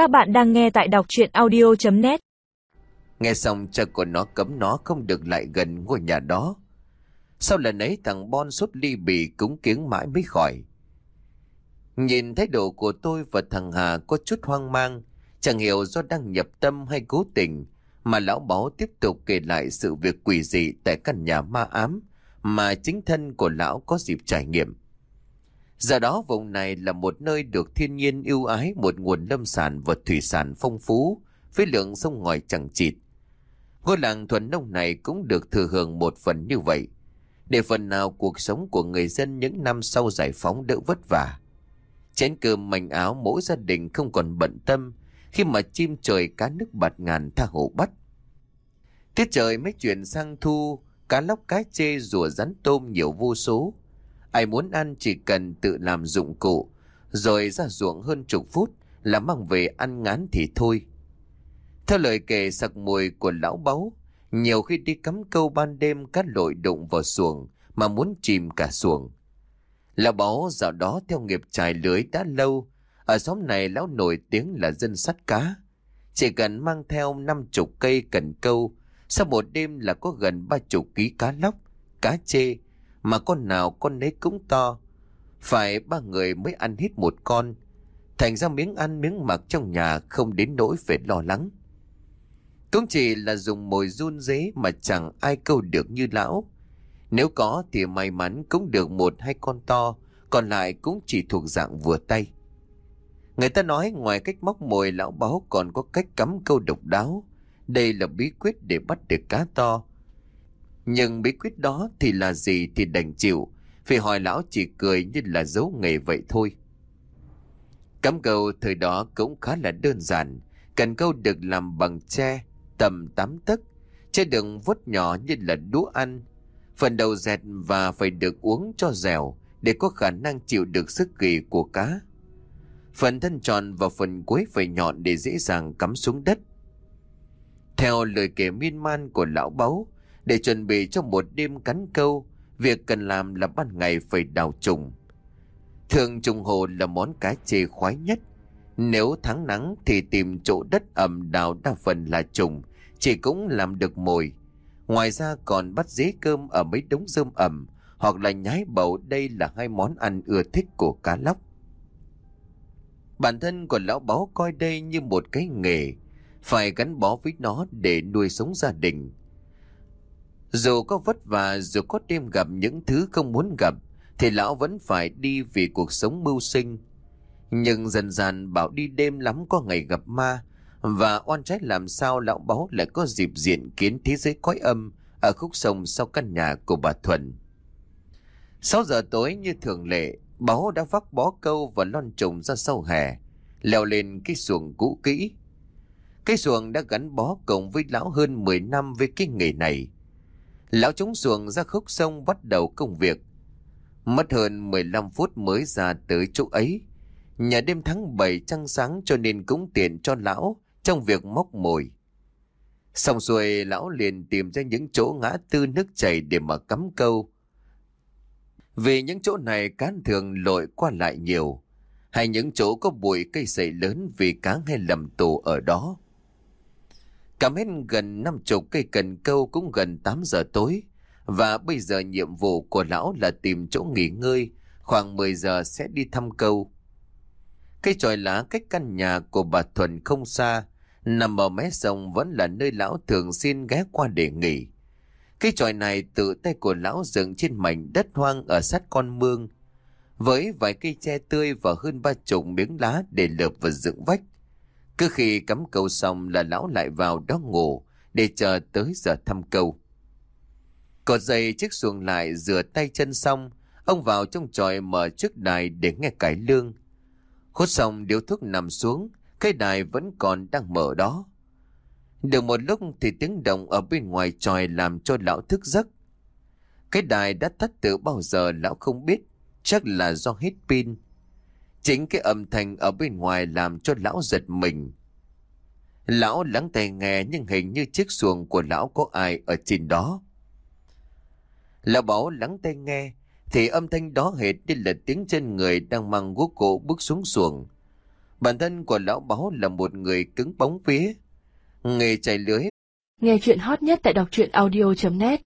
Các bạn đang nghe tại đọc chuyện audio.net Nghe xong cha của nó cấm nó không được lại gần ngôi nhà đó. Sau lần ấy thằng Bon suốt ly bì cúng kiếng mãi mới khỏi. Nhìn thái độ của tôi và thằng Hà có chút hoang mang, chẳng hiểu do đang nhập tâm hay cố tình, mà lão báo tiếp tục kể lại sự việc quỷ dị tại căn nhà ma ám mà chính thân của lão có dịp trải nghiệm. Do đó vùng này là một nơi được thiên nhiên ưu ái một nguồn lâm sản và thủy sản phong phú, với lượng sông ngòi chẳng chịt. Ngôi làng thuần nông này cũng được thừa hưởng một phần như vậy, để phần nào cuộc sống của người dân những năm sau giải phóng đỡ vất vả. Chén cơm mảnh áo mỗi gia đình không còn bận tâm khi mà chim trời cá nước bạt ngàn tha hồ bắt. Tiết trời mới chuyển sang thu, cá lóc cá chê rùa rắn tôm nhiều vô số. Ai muốn ăn chỉ cần tự làm dụng cụ, rồi ra ruộng hơn chục phút là mang về ăn ngán thì thôi. Theo lời kể sặc mùi của lão báu, nhiều khi đi cắm câu ban đêm cát lội đụng vào xuồng mà muốn chìm cả xuồng. Lão báu dạo đó theo nghiệp trải lưới đã lâu, ở xóm này lão nổi tiếng là dân sắt cá. Chỉ cần mang theo năm chục cây cần câu, sau một đêm là có gần ba chục ký cá lóc, cá chê, mà con nào con nấy cũng to. Phải ba người mới ăn hết một con. Thành ra miếng ăn miếng mặc trong nhà không đến nỗi phải lo lắng. Cũng chỉ là dùng mồi run dế mà chẳng ai câu được như lão. Nếu có thì may mắn cũng được một hai con to, còn lại cũng chỉ thuộc dạng vừa tay. Người ta nói ngoài cách móc mồi lão báo còn có cách cắm câu độc đáo. Đây là bí quyết để bắt được cá to. Nhưng bí quyết đó thì là gì thì đành chịu. Vì hỏi lão chỉ cười như là dấu nghề vậy thôi. Cắm câu thời đó cũng khá là đơn giản. Cần câu được làm bằng tre, tầm 8 tấc. tre đường vuốt nhỏ như là đũa ăn. Phần đầu dẹt và phải được uống cho dẻo để có khả năng chịu được sức kỳ của cá. Phần thân tròn và phần cuối phải nhọn để dễ dàng cắm xuống đất. Theo lời kể miên man của lão báu, để chuẩn bị cho một đêm cắn câu, việc cần làm là ban ngày phải đào trùng. Thường trùng hồ là món cá chê khoái nhất. Nếu tháng nắng thì tìm chỗ đất ẩm đào đa phần là trùng, chỉ cũng làm được mồi. Ngoài ra còn bắt dế cơm ở mấy đống rơm ẩm, hoặc là nhái bầu đây là hai món ăn ưa thích của cá lóc. Bản thân của lão báo coi đây như một cái nghề, phải gắn bó với nó để nuôi sống gia đình. Dù có vất vả, dù có đêm gặp những thứ không muốn gặp, thì lão vẫn phải đi vì cuộc sống mưu sinh. Nhưng dần dần bảo đi đêm lắm có ngày gặp ma, và oan trách làm sao lão báo lại có dịp diện kiến thế giới cõi âm ở khúc sông sau căn nhà của bà Thuần. 6 giờ tối như thường lệ, báo đã vác bó câu và lon trùng ra sau hè, leo lên cái xuồng cũ kỹ. Cái xuồng đã gắn bó cùng với lão hơn 10 năm với cái nghề này. Lão chống xuồng ra khúc sông bắt đầu công việc. Mất hơn 15 phút mới ra tới chỗ ấy. Nhà đêm tháng 7 trăng sáng cho nên cũng tiện cho lão trong việc móc mồi. Xong xuôi lão liền tìm ra những chỗ ngã tư nước chảy để mà cắm câu. Vì những chỗ này cá thường lội qua lại nhiều, hay những chỗ có bụi cây sậy lớn vì cá hay lầm tù ở đó cảm hết gần năm chục cây cần câu cũng gần 8 giờ tối, và bây giờ nhiệm vụ của lão là tìm chỗ nghỉ ngơi, khoảng 10 giờ sẽ đi thăm câu. Cây tròi lá cách căn nhà của bà Thuần không xa, nằm ở mé sông vẫn là nơi lão thường xin ghé qua để nghỉ. Cây tròi này tự tay của lão dựng trên mảnh đất hoang ở sát con mương, với vài cây tre tươi và hơn ba chục miếng lá để lợp và dựng vách. Cứ khi cắm câu xong là lão lại vào đó ngủ để chờ tới giờ thăm câu. Cột dây chiếc xuồng lại rửa tay chân xong, ông vào trong tròi mở trước đài để nghe cải lương. Hút xong điếu thuốc nằm xuống, cây đài vẫn còn đang mở đó. Được một lúc thì tiếng động ở bên ngoài tròi làm cho lão thức giấc. Cái đài đã tắt từ bao giờ lão không biết, chắc là do hết pin. Chính cái âm thanh ở bên ngoài làm cho lão giật mình. Lão lắng tai nghe nhưng hình như chiếc xuồng của lão có ai ở trên đó. Lão bảo lắng tai nghe, thì âm thanh đó hệt như là tiếng chân người đang mang gỗ cổ bước xuống xuồng. Bản thân của lão báo là một người cứng bóng vía. Nghề chạy lưới Nghe chuyện hot nhất tại đọc truyện audio.net